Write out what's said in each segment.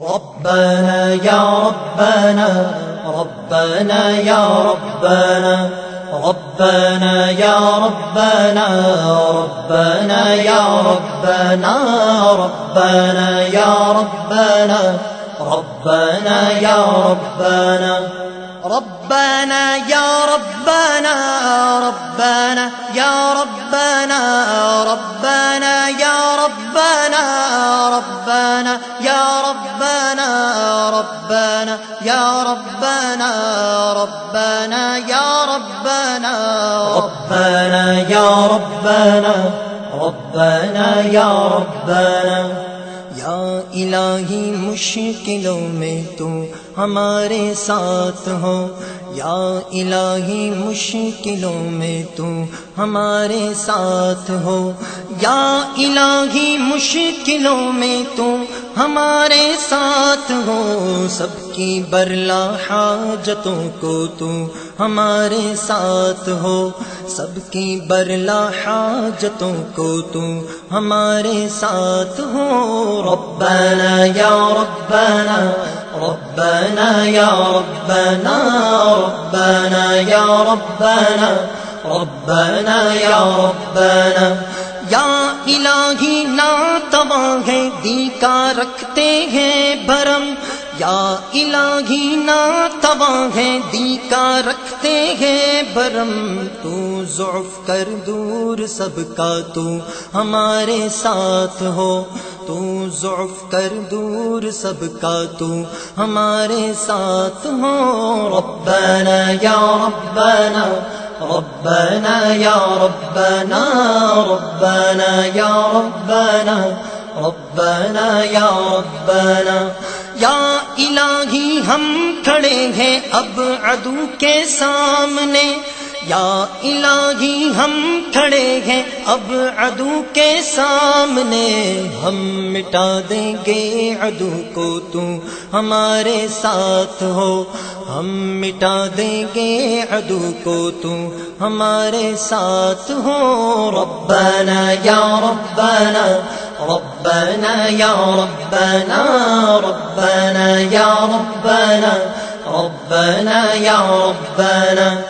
ربنا يا ربنا ربنا يا ربنا ربنا يا ربنا ربنا يا ربنا ربنا يا ربنا ربنا يا ربنا ربنا يا ربنا ربنا يا ربنا ربنا ربنا ربنا يا ربنا ربنا يا ربنا ربنا يا ربنا. یا الہی مشکلوں میں تو ہمارے ساتھ ہو۔ یا الہی مشکلوں میں تو ہمارے ساتھ ہو۔ یا الہی مشکلوں میں تو ہمارے ساتھ ہو۔ سب کی برلا حاجتوں کو تو ہمارے ساتھ ہو۔ سب کی برلا حاجتوں کو تو ہمارے ساتھ ہو۔ ربنا یا ربنا ربنا یا ربنا ربنا یا ربنا ربنا یا ربنا۔ یا الہی نا تباہ ہے دی کا رکھتے ہیں بھرم یا الہی نا تباہ ہے دی کا رکھتے ہیں برم۔ تو ضعف کر دور سب کا تو ہمارے ساتھ ہو۔ تو ضعف کر دور سب کا تو ہمارے ساتھ ہو۔ ربنا یا ربنا ربنا یا ربنا ربنا یا ربنا ربنا یا ربنا۔ یا الہی ہم کھڑے ہیں اب عدو کے سامنے۔ یا الہی ہم کھڑے ہیں اب عدو کے سامنے۔ ہم مٹا دیں گے عدو کو تو ہمارے ساتھ ہو۔ ہم مٹا دیں گے عدو کو تو ہمارے ساتھ ہو۔ ربنا یا ربنا ربنا یا ربنا ربنا ربنا یا ربنا۔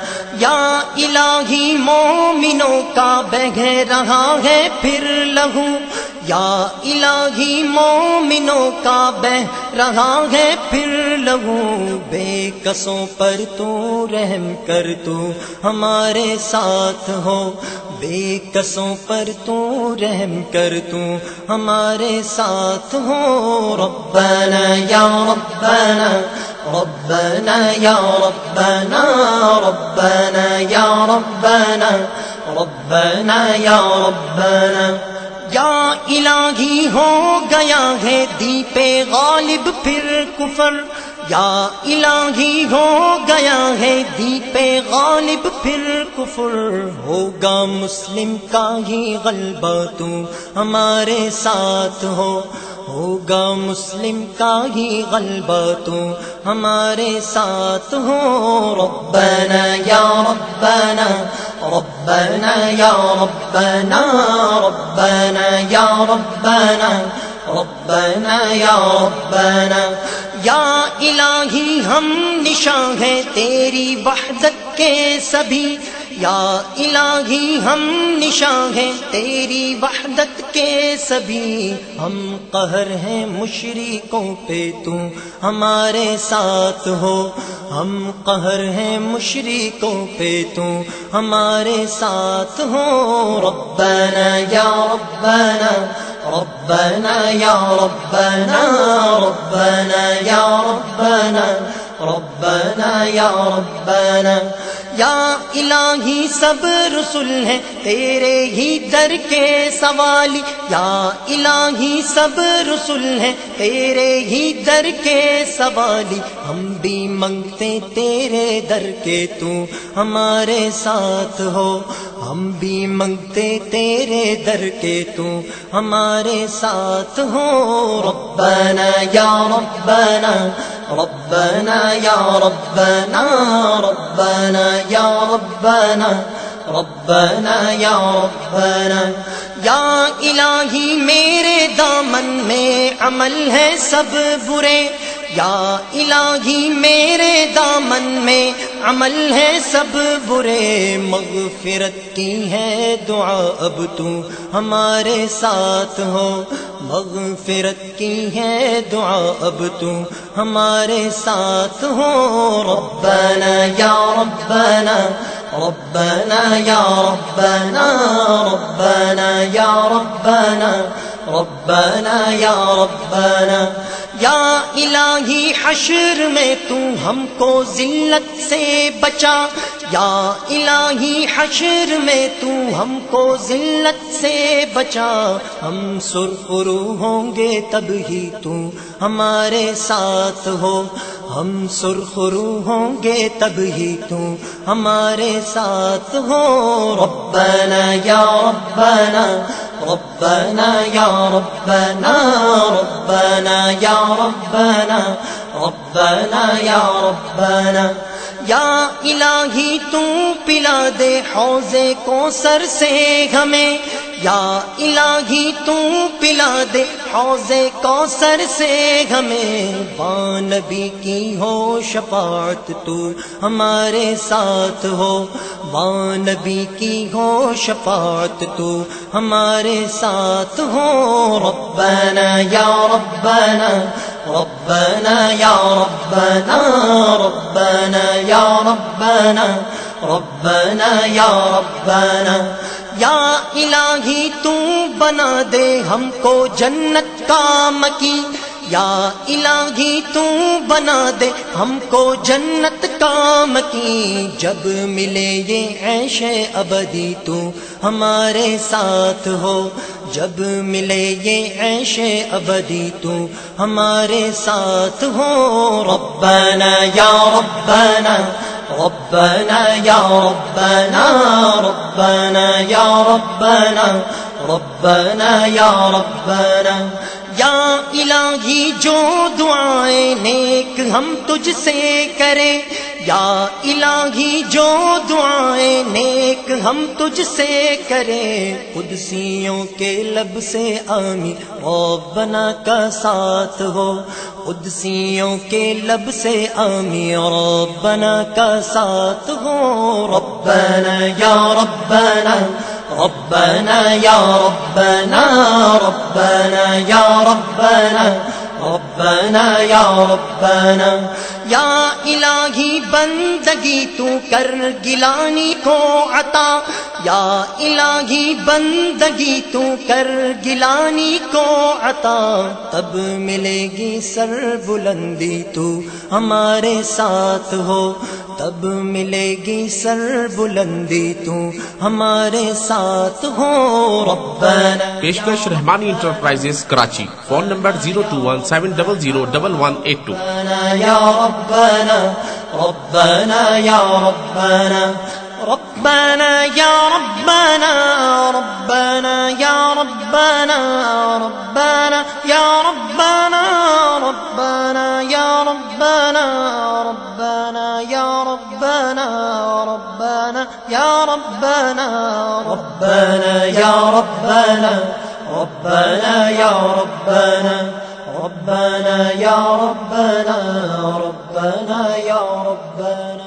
یا الہی مومنوں کا بہ رہا ہے پھر لہو۔ یا الہی مومنوں کا بہ رہا ہے پھر لہو۔ بے کسوں پر تو رحم کر تو ہمارے ساتھ ہو۔ بے کسوں پر تو رحم کر تو ہمارے ساتھ ہو۔ ربنا یا ربنا ربنا یا ربنا ربنا یا ربنا ربنا یا ربنا. یا الہی ہو گیا ہے دیپے غالب پھر کفر۔ یا الہی ہو گیا ہے دیپے غالب پھر کفر۔ ہوگا مسلم کا ہی غلبہ تو ہمارے ساتھ ہو۔ ہوگا مسلم کا ہی غلبہ تو ہمارے ساتھ ہو۔ ربنا یا ربنا ربنا یا ربنا ربنا یا ربنا ربنا یا ربنا۔ یا الہی، ہم نشاں ہیں تیری وحدت کے سبھی۔ یا الہی ہم نشاں ہیں، تیری وحدت کے سبھی۔ ہم قہر ہیں مشرقوں پہ، تو ہمارے ساتھ ہو۔ ہم قہر ہیں مشرقوں پہ، تو ہمارے ساتھ ہو۔ ربنا یا ربنا ربنا یا ربنا ربنا یا ربنا ربنا یا ربنا۔ یا الہی سب رسول ہیں تیرے ہی در کے سوالی یا الہی سب رسول ہیں تیرے ہی در کے سوالی ہم بھی منگتے تیرے در کے تو ہمارے ساتھ ہو ہم بھی منگتے تیرے در کے تو ہمارے ساتھ ہو ربنا یا ربنا ربنا يا ربنا ربنا يا ربنا ربنا یا ربنا. یا الہی میرے دامن میں عمل ہے سب برے۔ یا الہی میرے دامن میں عمل ہے سب برے، مغفرت کی ہے دعا۔ اب تو ہمارے ساتھ ہو، مغفرت کی ہے دعا۔ اب تو ہمارے ساتھ ہو۔ ربنا یا ربنا ربنا یا ربنا ربنا یا ربنا ربنا یا ربنا۔ یا الہی حشر میں تو ہم کو ذلت سے بچا۔ یا الہی حشر میں تو ہم کو ذلت سے بچا۔ ہم سرخرو ہوں گے تب ہی تو ہمارے ساتھ ہو۔ ہم سرخرو ہوں گے تب ہی تو ہمارے ساتھ ہو۔ ربنا یا ربنا ربنا يا ربنا ربنا يا ربنا ربنا يا ربنا. یا الہی تو پلا دے حوضے کو سر سے ہمیں یا الہی تو پلا دے۔ حوض کو سر سے ہمیں وانبی کی ہو شفاعت تو ہمارے ساتھ ہو۔ وانبی کی ہو شفاعت تو ہمارے ساتھ ہو۔ ربنا یا ربنا ربنا یا ربنا ربنا یا ربنا ربنا یا ربنا۔ یا الہی تو بنا دے ہم کو جنت کا مکی یا الہی تو بنا دے ہم کو جنت کا مکی جب ملے یہ عیش ابدی تو ہمارے ساتھ ہو جب ملے یہ عیش ابدی تو ہمارے ساتھ ہو ربنا یا ربنا ربنا يا ربنا ربنا يا ربنا ربنا يا ربنا. یا الہی جو دعائیں نیک ہم تجھ سے کریں، یا الہی جو دعائیں نیک ہم تجھ سے کریں۔ قدسیوں کے لب سے آمی ربنا کا ساتھ ہو۔ قدسیوں کے لب سے آمی ربنا کا ساتھ ہو۔ ربنا یا ربنا ربنا یا ربنا ربنا یا ربنا۔ ربنا يا ربنا یا الہی بندگی تو کر گلانی کو عطا یا الہی بندگی تو کر گلانی کو عطا تب ملے گی سر بلندی تو ہمارے ساتھ ہو تب ملے گی سر بلندی تو ہمارے ساتھ ہو ربنا پیشکش Rehmani enterprises Karachi phone number zero two one seven double zero double one eight two ربنا یا ربنا ربنا یا ربنا ربنا یا ربنا ربنا یا ربنا ربنا یا ربنا ربنا یا ربنا ربنا یا ربنا ربنا یا ربنا ربنا یا ربنا ربنا یا ربنا. ربنا يا ربنا ربنا يا ربنا